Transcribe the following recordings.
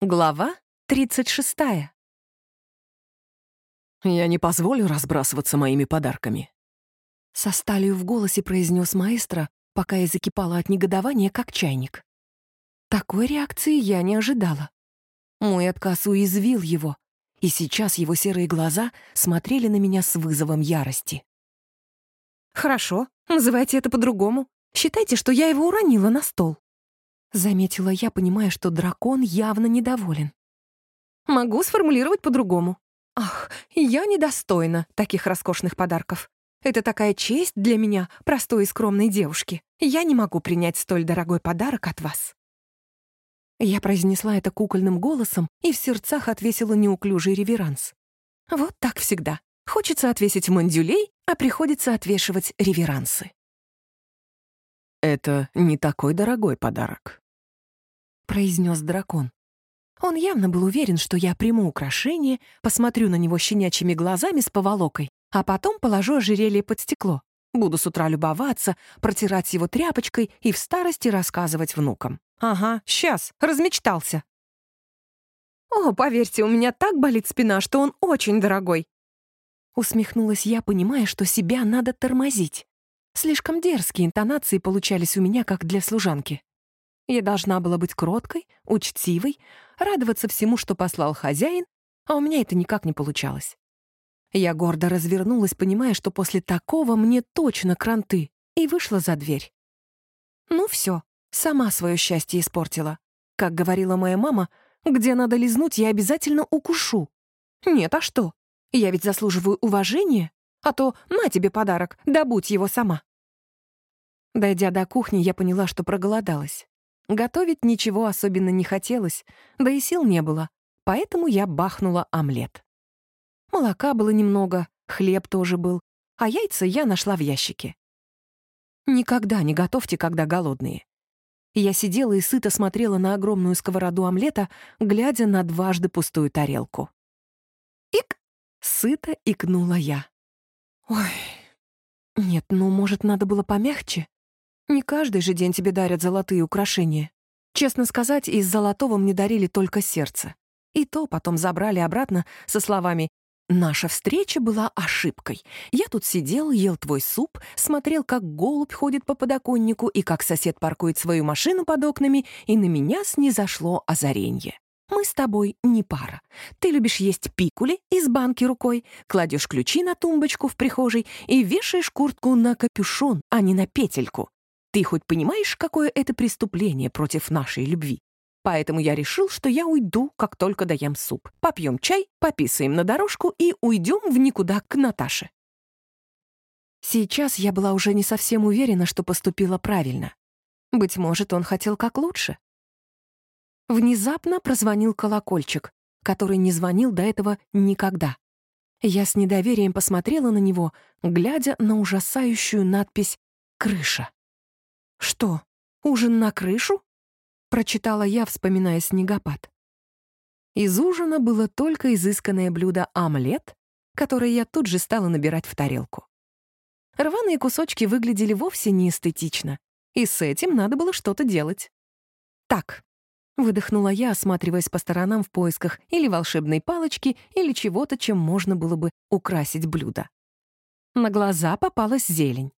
Глава 36. «Я не позволю разбрасываться моими подарками», — со сталью в голосе произнес маэстро, пока я закипала от негодования, как чайник. Такой реакции я не ожидала. Мой отказ уязвил его, и сейчас его серые глаза смотрели на меня с вызовом ярости. «Хорошо, называйте это по-другому. Считайте, что я его уронила на стол». Заметила я, понимая, что дракон явно недоволен. Могу сформулировать по-другому. Ах, я недостойна таких роскошных подарков. Это такая честь для меня, простой и скромной девушки. Я не могу принять столь дорогой подарок от вас. Я произнесла это кукольным голосом и в сердцах отвесила неуклюжий реверанс. Вот так всегда. Хочется отвесить мандюлей, а приходится отвешивать реверансы. «Это не такой дорогой подарок», — произнес дракон. Он явно был уверен, что я приму украшение, посмотрю на него щенячьими глазами с поволокой, а потом положу ожерелье под стекло. Буду с утра любоваться, протирать его тряпочкой и в старости рассказывать внукам. Ага, сейчас, размечтался. «О, поверьте, у меня так болит спина, что он очень дорогой!» Усмехнулась я, понимая, что себя надо тормозить. Слишком дерзкие интонации получались у меня, как для служанки. Я должна была быть кроткой, учтивой, радоваться всему, что послал хозяин, а у меня это никак не получалось. Я гордо развернулась, понимая, что после такого мне точно кранты, и вышла за дверь. Ну все, сама свое счастье испортила. Как говорила моя мама, где надо лизнуть, я обязательно укушу. Нет, а что? Я ведь заслуживаю уважения, а то на тебе подарок, добудь его сама. Дойдя до кухни, я поняла, что проголодалась. Готовить ничего особенно не хотелось, да и сил не было, поэтому я бахнула омлет. Молока было немного, хлеб тоже был, а яйца я нашла в ящике. Никогда не готовьте, когда голодные. Я сидела и сыто смотрела на огромную сковороду омлета, глядя на дважды пустую тарелку. «Ик!» — сыто икнула я. «Ой, нет, ну, может, надо было помягче?» Не каждый же день тебе дарят золотые украшения. Честно сказать, из золотого мне дарили только сердце. И то потом забрали обратно со словами «Наша встреча была ошибкой. Я тут сидел, ел твой суп, смотрел, как голубь ходит по подоконнику и как сосед паркует свою машину под окнами, и на меня снизошло озаренье. Мы с тобой не пара. Ты любишь есть пикули из банки рукой, кладешь ключи на тумбочку в прихожей и вешаешь куртку на капюшон, а не на петельку. Ты хоть понимаешь, какое это преступление против нашей любви? Поэтому я решил, что я уйду, как только доем суп. Попьем чай, пописаем на дорожку и уйдем в никуда к Наташе. Сейчас я была уже не совсем уверена, что поступила правильно. Быть может, он хотел как лучше. Внезапно прозвонил колокольчик, который не звонил до этого никогда. Я с недоверием посмотрела на него, глядя на ужасающую надпись «Крыша». «Что, ужин на крышу?» — прочитала я, вспоминая снегопад. Из ужина было только изысканное блюдо омлет, которое я тут же стала набирать в тарелку. Рваные кусочки выглядели вовсе не эстетично, и с этим надо было что-то делать. «Так», — выдохнула я, осматриваясь по сторонам в поисках или волшебной палочки, или чего-то, чем можно было бы украсить блюдо. На глаза попалась зелень.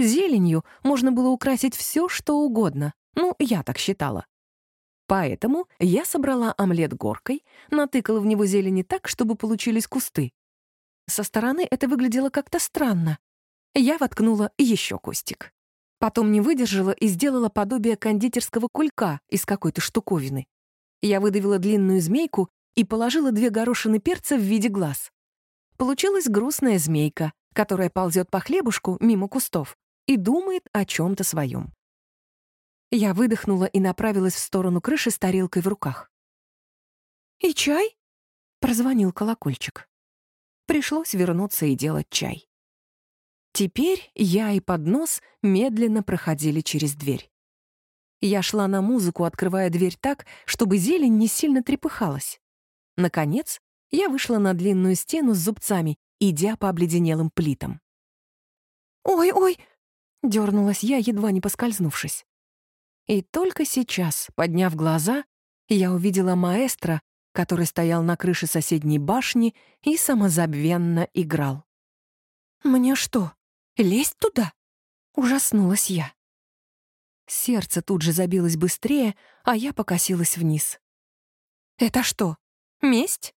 Зеленью можно было украсить все, что угодно. Ну, я так считала. Поэтому я собрала омлет горкой, натыкала в него зелени так, чтобы получились кусты. Со стороны это выглядело как-то странно. Я воткнула еще кустик. Потом не выдержала и сделала подобие кондитерского кулька из какой-то штуковины. Я выдавила длинную змейку и положила две горошины перца в виде глаз. Получилась грустная змейка, которая ползет по хлебушку мимо кустов и думает о чем-то своем. Я выдохнула и направилась в сторону крыши с тарелкой в руках. «И чай?» — прозвонил колокольчик. Пришлось вернуться и делать чай. Теперь я и поднос медленно проходили через дверь. Я шла на музыку, открывая дверь так, чтобы зелень не сильно трепыхалась. Наконец, я вышла на длинную стену с зубцами, идя по обледенелым плитам. «Ой-ой!» Дернулась я, едва не поскользнувшись. И только сейчас, подняв глаза, я увидела маэстро, который стоял на крыше соседней башни и самозабвенно играл. «Мне что, лезть туда?» — ужаснулась я. Сердце тут же забилось быстрее, а я покосилась вниз. «Это что, месть?»